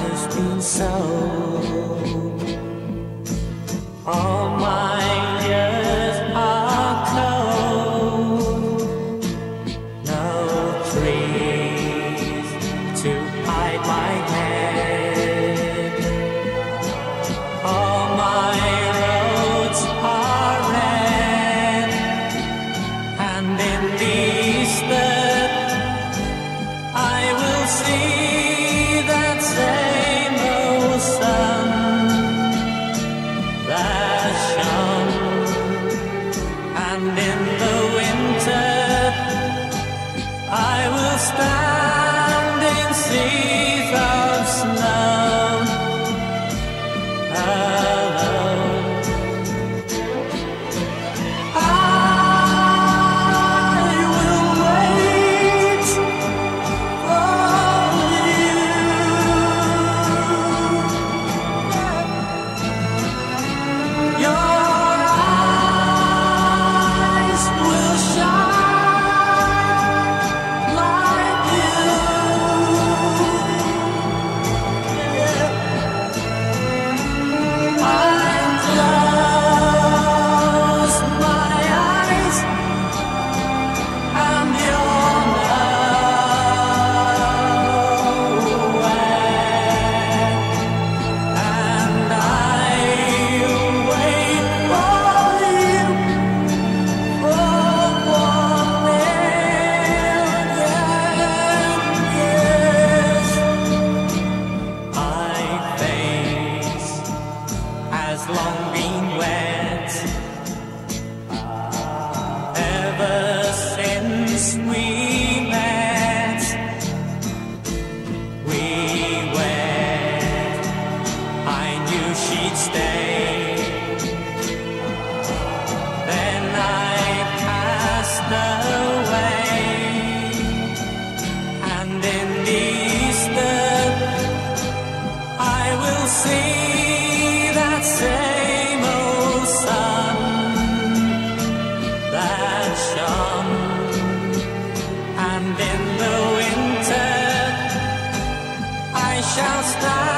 I've been so. All my been wet ever since we met. We wed. I knew she'd stay. Then I passed away, and in the Easter I will see. shall stand.